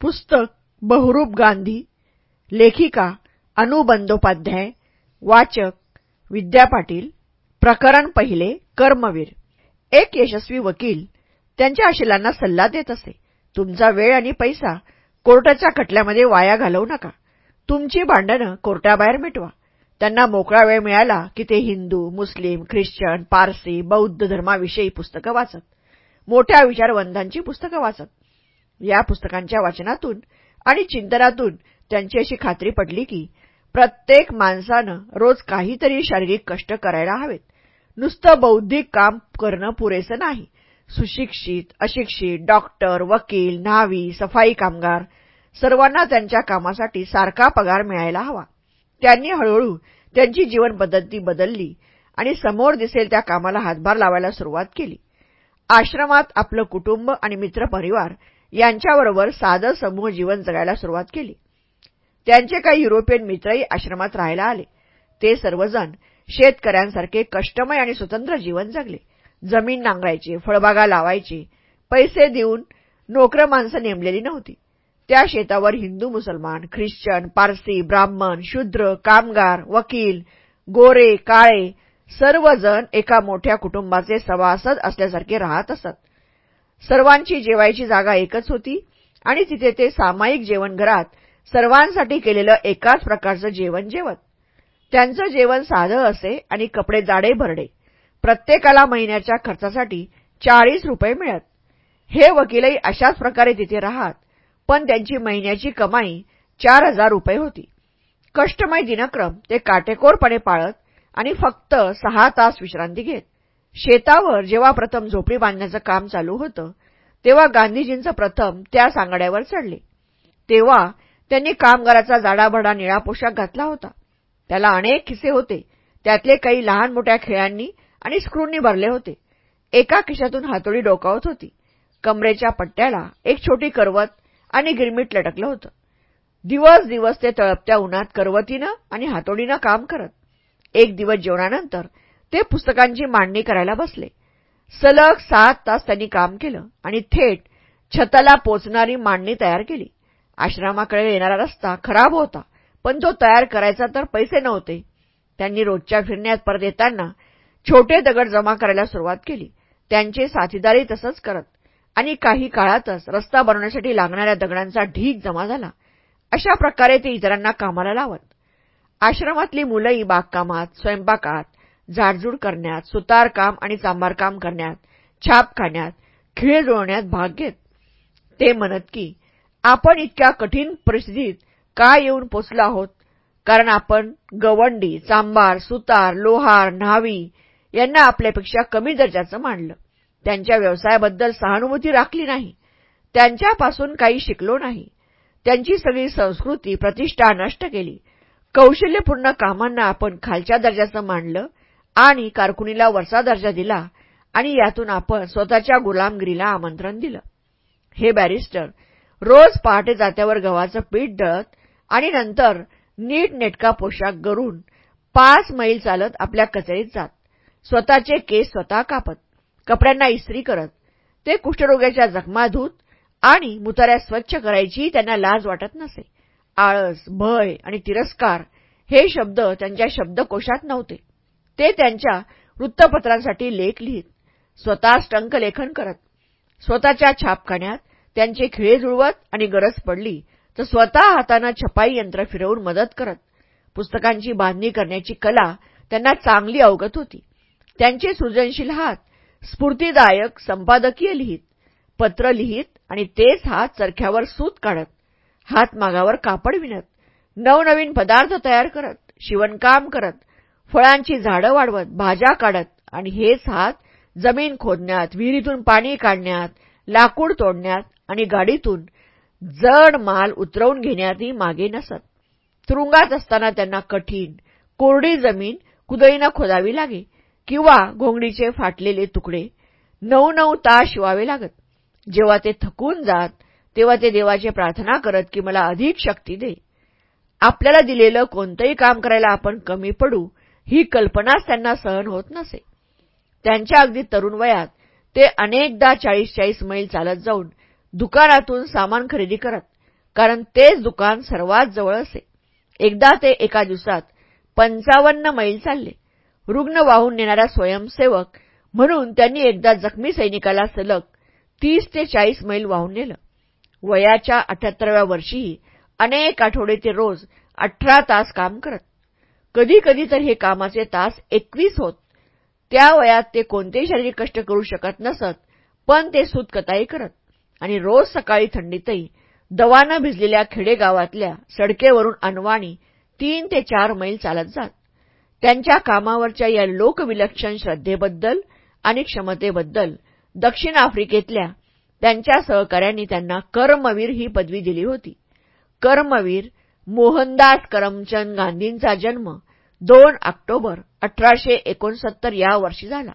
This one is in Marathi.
पुस्तक बहुरूप गांधी लेखिका अनु बंदोपाध्याय वाचक विद्या पाटील प्रकरण पहिले कर्मवीर. एक यशस्वी वकील त्यांच्या आशिलांना सल्ला देत असे. तुमचा वेळ आणि पैसा कोर्टाच्या खटल्यामध्ये वाया घालवू नका. तुमची भांडणं कोर्टाबाहेर मिटवा. त्यांना मोकळा वेळ मिळाला की ते हिंदू मुस्लिम ख्रिश्चन पारसी बौद्ध धर्माविषयी पुस्तकं वाचत. मोठ्या विचारवंतांची पुस्तकं वाचत. या पुस्तकांच्या वाचनातून आणि चिंतनातून त्यांची अशी खात्री पडली की प्रत्येक माणसानं रोज काहीतरी शारीरिक कष्ट करायला हवेत. नुसतं बौद्धिक काम करणं पुरेसं नाही. सुशिक्षित अशिक्षित डॉक्टर वकील न्हावी सफाई कामगार सर्वांना त्यांच्या कामासाठी सारखा पगार मिळायला हवा. त्यांनी हळूहळू त्यांची जीवनपद्धती बदलली आणि समोर दिसेल त्या कामाला हातभार लावायला सुरुवात केली. आश्रमात आपलं कुटुंब आणि मित्रपरिवार यांच्याबरोबर साधं समूह जीवन जगायला सुरुवात केली. त्यांचे काही युरोपियन मित्रही आश्रमात राहायला आले. ते सर्वजण शेतकऱ्यांसारखे कष्टमय आणि स्वतंत्र जीवन जगले. जमीन नांगरायचे फळबागा लावायचे पैसे देऊन नोकर माणसं नेमलेली नव्हती. त्या शेतावर हिंदू मुसलमान ख्रिश्चन पारसी ब्राह्मण शूद्र कामगार वकील गोरे काळे सर्वजण एका मोठ्या कुटुंबाचे सभासद असल्यासारखे राहत असत. सर्वांची जेवायची जागा एकच होती आणि तिथे ते सामायिक जेवणघरात सर्वांसाठी केलेलं एकाच प्रकारचं जेवण जेवत. त्यांचं जेवण साधं असे आणि कपडे जाडे भरडे. प्रत्येकाला महिन्याच्या खर्चासाठी चाळीस रुपये मिळत. हे वकीलही अशाच प्रकारे तिथे राहत पण त्यांची महिन्याची कमाई चार हजार रुपये होती. कष्टमय दिनक्रम ते काटेकोरपणे पाळत आणि फक्त सहा तास विश्रांती घेत. शेतावर जेव्हा प्रथम झोपडी बांधण्याचं काम चालू होतं तेव्हा गांधीजींचं प्रथम त्या सांगाड्यावर चढले. तेव्हा त्यांनी कामगाराचा जाडाभडा निळा पोशाख घातला होता. त्याला अनेक खिसे होते. त्यातले काही लहान मोठ्या खेळांनी आणि स्क्रूंनी भरले होते. एका खिशातून हातोडी डोकावत होती. कमरेच्या पट्ट्याला एक छोटी करवत आणि गिरमीट लटकलं होतं. दिवस दिवस ते तळपत्या उन्हात करवतीनं आणि हातोडीनं काम करत. एक दिवस जेवणानंतर ते पुस्तकांची मांडणी करायला बसले. सलग सात तास त्यांनी काम केलं आणि थेट छताला पोचणारी मांडणी तयार केली. आश्रमाकडे येणारा रस्ता खराब होता पण तो तयार करायचा तर पैसे नव्हते. त्यांनी रोजच्या फिरण्यात परत येताना छोटे दगड जमा करायला सुरुवात केली. त्यांचे साथीदारी तसंच करत आणि काही काळातच रस्ता बनवण्यासाठी लागणाऱ्या दगडांचा ढीक जमा झाला. अशा प्रकारे ते इतरांना कामाला लावत. आश्रमातली मुलंही बागकामात स्वयंपाकात झाडझूड करण्यात सुतारकाम आणि चांभारकाम करण्यात छाप खाण्यात खिळे जुळण्यात भाग घेत. ते म्हणत की आपण इतक्या कठीण परिस्थितीत का येऊन पोचलो आहोत? कारण आपण गवंडी चांबार सुतार लोहार न्हावी यांना आपल्यापेक्षा कमी दर्जाचं मानलं. त्यांच्या व्यवसायाबद्दल सहानुभूती राखली नाही. त्यांच्यापासून काही शिकलो नाही. त्यांची सगळी संस्कृती प्रतिष्ठा नष्ट केली. कौशल्यपूर्ण कामांना आपण खालच्या दर्जाचं मानलं. आणि कारकुनीला वरचा दर्जा दिला आणि यातून आपण स्वतःच्या गुलामगिरीला आमंत्रण दिलं. हे बॅरिस्टर रोज पहाटे जात्यावर गव्हाचं पीठ दळत आणि नंतर नीट नेटका पोशाख करून पाच मैल चालत आपल्या कचेरीत जात. स्वतःचे केस स्वतः कापत कपड्यांना इस्त्री करत ते कुष्ठरोग्याच्या जखमा धूत आणि मुताऱ्या स्वच्छ करायची त्यांना लाज वाटत नसे. आळस भय आणि तिरस्कार हे शब्द त्यांच्या शब्दकोशात नव्हते. ते त्यांच्या वृत्तपत्रांसाठी लेख लिहित स्वतः टंकलेखन करत स्वतःच्या छापखान्यात त्यांचे खिळे जुळवत आणि गरज पडली तर स्वतः हातानं छपाई यंत्र फिरवून मदत करत पुस्तकांची बांधणी करण्याची कला त्यांना चांगली अवगत होती. त्यांचे सृजनशील हात स्फूर्तीदायक संपादकीय लिहित पत्र लिहित आणि तेच हात चरख्यावर सूत काढत हातमागावर कापड विणत नवनवीन पदार्थ तयार करत शिवणकाम करत फळांची झाडं वाढवत भाज्या काढत आणि हेच हात जमीन खोदण्यात विहिरीतून पाणी काढण्यात लाकूड तोडण्यात आणि गाडीतून जड माल उतरवून घेण्यातही मागे नसत. तुरुंगात असताना त्यांना कठीण कोरडी जमीन कुदळीनं खोदावी लागे किंवा घोंगडीचे फाटलेले तुकडे नऊ नऊ तास शिवावे लागत. जेव्हा ते थकून जात तेव्हा ते देवाचे प्रार्थना करत की मला अधिक शक्ती दे. आपल्याला दिलेलं कोणतंही काम करायला आपण कमी पडू ही कल्पनाच त्यांना सहन होत नसे. त्यांच्या अगदी तरुण वयात ते अनेकदा चाळीस चाळीस मैल चालत जाऊन दुकानातून सामान खरेदी करत कारण तेच दुकान सर्वात जवळ असे. एकदा ते एका दिवसात पंचावन्न मैल चालले. रुग्ण वाहून नेणारा स्वयंसेवक म्हणून त्यांनी एकदा जखमी सैनिकाला सलग तीस ते चाळीस मैल वाहून नेलं. वयाच्या अठ्याहत्तराव्या वर्षीही अनेक आठवडे ते रोज अठरा तास काम करत. कधी कधी तर हे कामाचे तास एकवीस होत. त्या वयात ते कोणतेही शारीरिक कष्ट करू शकत नसत पण ते सूतकताई करत. आणि रोज सकाळी थंडीतही दवानं भिजलेल्या खेडेगावातल्या सडकेवरून अनवाणी तीन ते चार मैल चालत जात. त्यांच्या कामावरच्या या लोकविलक्षण श्रद्धेबद्दल आणि क्षमतेबद्दल दक्षिण आफ्रिकेतल्या त्यांच्या सहकाऱ्यांनी त्यांना कर्मवीर ही पदवी दिली होती. कर्मवीर मोहनदास करमचंद गांधींचा जन्म दोन ऑक्टोबर अठराशे एकोणसत्तर या वर्षी झाला.